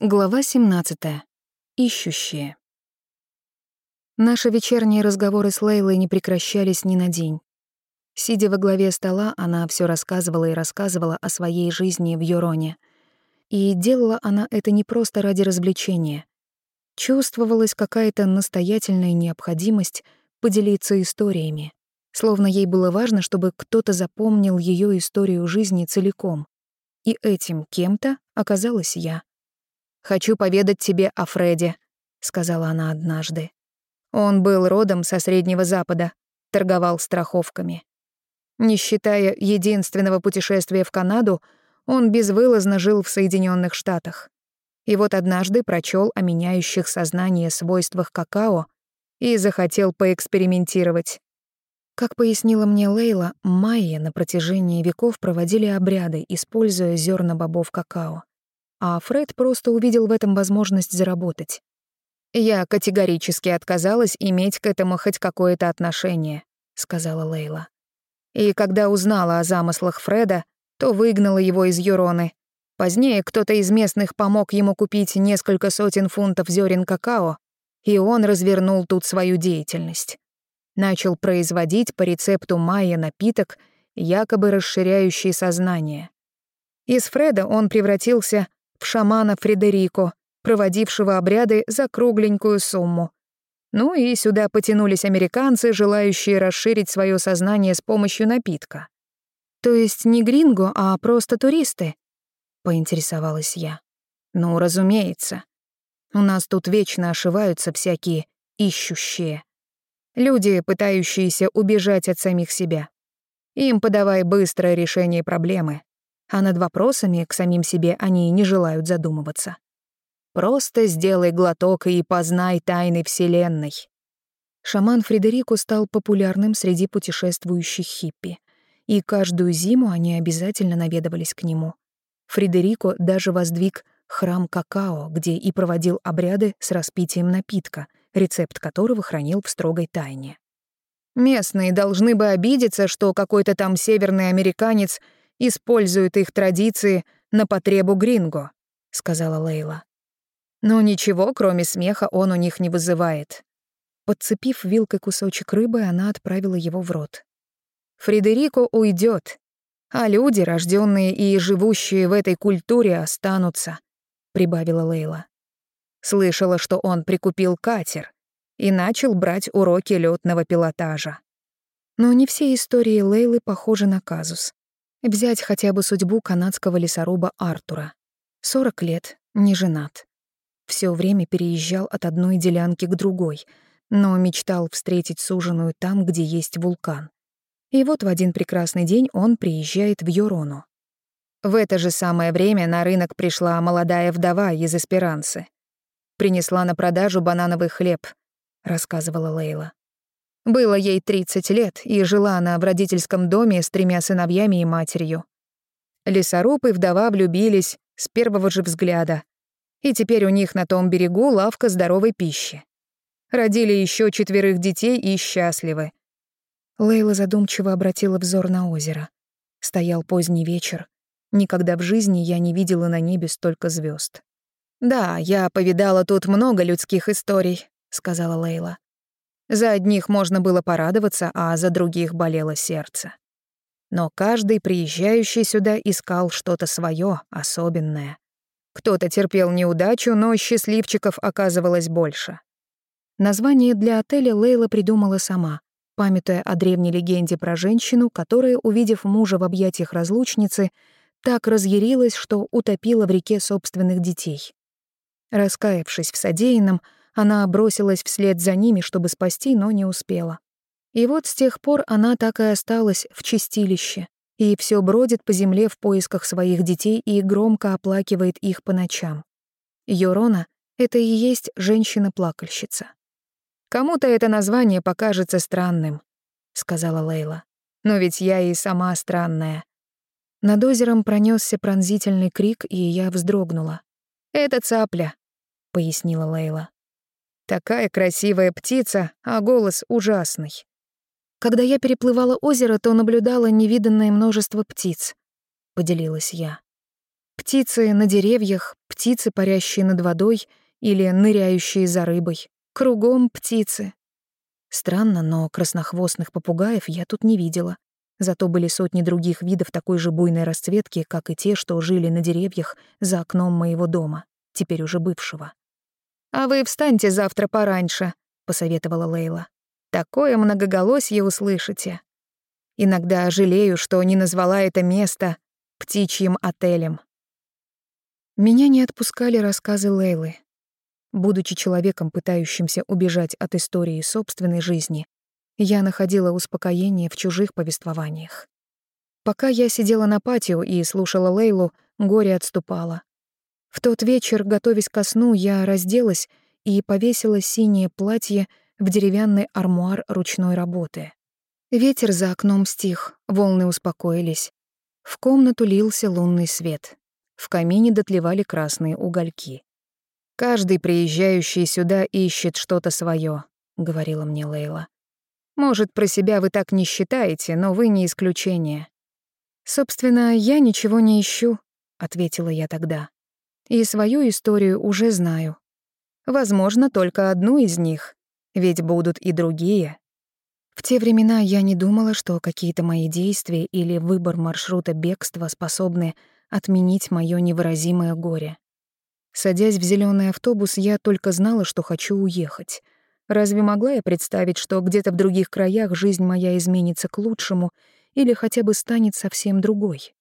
Глава 17. Ищущие. Наши вечерние разговоры с Лейлой не прекращались ни на день. Сидя во главе стола, она все рассказывала и рассказывала о своей жизни в Юроне. И делала она это не просто ради развлечения. Чувствовалась какая-то настоятельная необходимость поделиться историями, словно ей было важно, чтобы кто-то запомнил ее историю жизни целиком. И этим кем-то оказалась я. «Хочу поведать тебе о Фреде», — сказала она однажды. Он был родом со Среднего Запада, торговал страховками. Не считая единственного путешествия в Канаду, он безвылазно жил в Соединенных Штатах. И вот однажды прочел о меняющих сознание свойствах какао и захотел поэкспериментировать. Как пояснила мне Лейла, майя на протяжении веков проводили обряды, используя зерна бобов какао а Фред просто увидел в этом возможность заработать. «Я категорически отказалась иметь к этому хоть какое-то отношение», — сказала Лейла. «И когда узнала о замыслах Фреда, то выгнала его из Юроны. Позднее кто-то из местных помог ему купить несколько сотен фунтов зерен какао, и он развернул тут свою деятельность. Начал производить по рецепту Майя напиток, якобы расширяющий сознание. Из Фреда он превратился в шамана Фредерико, проводившего обряды за кругленькую сумму. Ну и сюда потянулись американцы, желающие расширить свое сознание с помощью напитка. То есть не гринго, а просто туристы? Поинтересовалась я. Ну, разумеется. У нас тут вечно ошиваются всякие ищущие. Люди, пытающиеся убежать от самих себя. Им подавай быстрое решение проблемы, а над вопросами к самим себе они не желают задумываться. Просто сделай глоток и познай тайны Вселенной. Шаман Фредерико стал популярным среди путешествующих хиппи, и каждую зиму они обязательно наведывались к нему. Фредерико даже воздвиг храм какао, где и проводил обряды с распитием напитка, рецепт которого хранил в строгой тайне. Местные должны бы обидеться, что какой-то там северный американец используют их традиции на потребу гринго», — сказала Лейла. «Но ничего, кроме смеха, он у них не вызывает». Подцепив вилкой кусочек рыбы, она отправила его в рот. «Фредерико уйдет, а люди, рожденные и живущие в этой культуре, останутся», — прибавила Лейла. Слышала, что он прикупил катер и начал брать уроки лётного пилотажа. Но не все истории Лейлы похожи на казус. Взять хотя бы судьбу канадского лесоруба Артура. 40 лет, не женат. Всё время переезжал от одной делянки к другой, но мечтал встретить суженую там, где есть вулкан. И вот в один прекрасный день он приезжает в Йорону. В это же самое время на рынок пришла молодая вдова из Эсперанцы. Принесла на продажу банановый хлеб, рассказывала Лейла. Было ей 30 лет, и жила она в родительском доме с тремя сыновьями и матерью. Лесоруб и вдова влюбились с первого же взгляда. И теперь у них на том берегу лавка здоровой пищи. Родили еще четверых детей и счастливы. Лейла задумчиво обратила взор на озеро. Стоял поздний вечер. Никогда в жизни я не видела на небе столько звезд. «Да, я повидала тут много людских историй», — сказала Лейла. За одних можно было порадоваться, а за других болело сердце. Но каждый приезжающий сюда искал что-то свое, особенное. Кто-то терпел неудачу, но счастливчиков оказывалось больше. Название для отеля Лейла придумала сама, памятуя о древней легенде про женщину, которая, увидев мужа в объятиях разлучницы, так разъярилась, что утопила в реке собственных детей. Раскаявшись в содеянном, она бросилась вслед за ними, чтобы спасти, но не успела. И вот с тех пор она так и осталась в чистилище, и все бродит по земле в поисках своих детей и громко оплакивает их по ночам. Йорона — это и есть женщина-плакальщица. «Кому-то это название покажется странным», — сказала Лейла. «Но ведь я и сама странная». Над озером пронесся пронзительный крик, и я вздрогнула. «Это цапля», — пояснила Лейла. Такая красивая птица, а голос ужасный. Когда я переплывала озеро, то наблюдала невиданное множество птиц, поделилась я. Птицы на деревьях, птицы, парящие над водой или ныряющие за рыбой. Кругом птицы. Странно, но краснохвостных попугаев я тут не видела. Зато были сотни других видов такой же буйной расцветки, как и те, что жили на деревьях за окном моего дома, теперь уже бывшего. «А вы встаньте завтра пораньше», — посоветовала Лейла. «Такое многоголосье услышите. Иногда жалею, что не назвала это место птичьим отелем». Меня не отпускали рассказы Лейлы. Будучи человеком, пытающимся убежать от истории собственной жизни, я находила успокоение в чужих повествованиях. Пока я сидела на патио и слушала Лейлу, горе отступало. В тот вечер, готовясь ко сну, я разделась и повесила синее платье в деревянный армуар ручной работы. Ветер за окном стих, волны успокоились. В комнату лился лунный свет. В камине дотлевали красные угольки. «Каждый приезжающий сюда ищет что-то свое, говорила мне Лейла. Может, про себя вы так не считаете, но вы не исключение. Собственно, я ничего не ищу, ответила я тогда. И свою историю уже знаю. Возможно, только одну из них, ведь будут и другие. В те времена я не думала, что какие-то мои действия или выбор маршрута бегства способны отменить моё невыразимое горе. Садясь в зеленый автобус, я только знала, что хочу уехать — Разве могла я представить, что где-то в других краях жизнь моя изменится к лучшему или хотя бы станет совсем другой?